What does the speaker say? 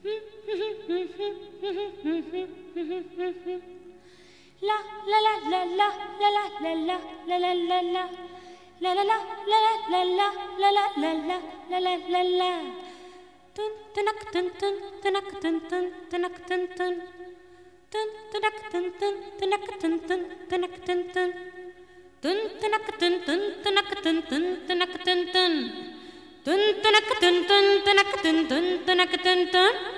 La la la la la la la la la la la la. La la la la la la la la la la la la. Dun dun dun dun dun dun dun dun dun dun Tun dun tun tun dun tun tun dun tun tun. dun